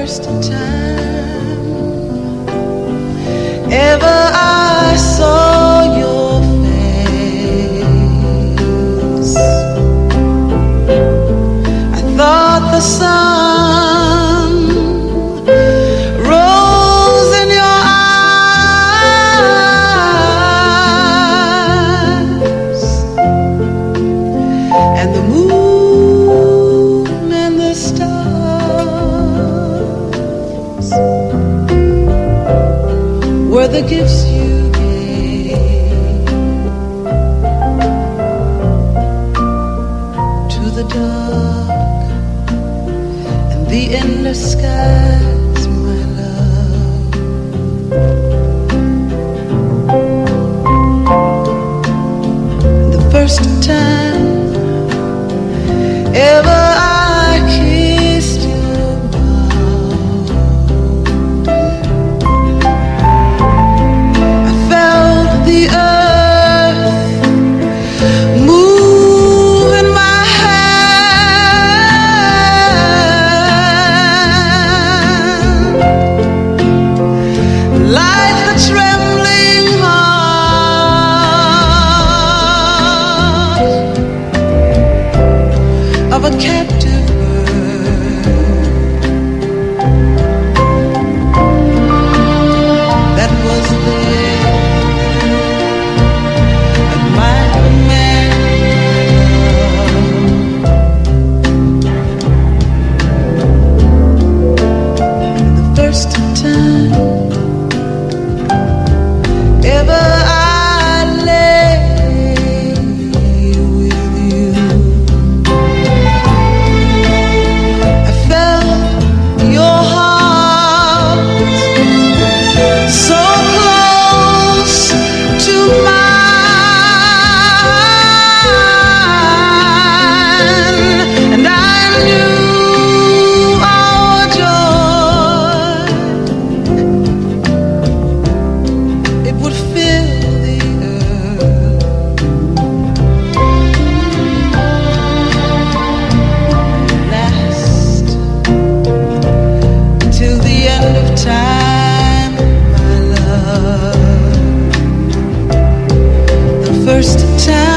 first time. Ever I were the gifts you gave to the dark and the endless sky. first time.